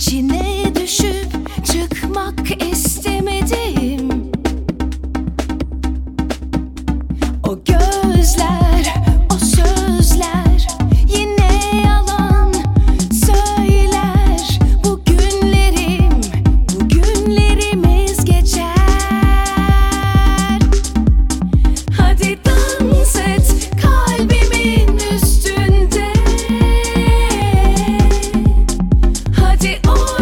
içine düşüp çıkmak istemedim O gözler it on.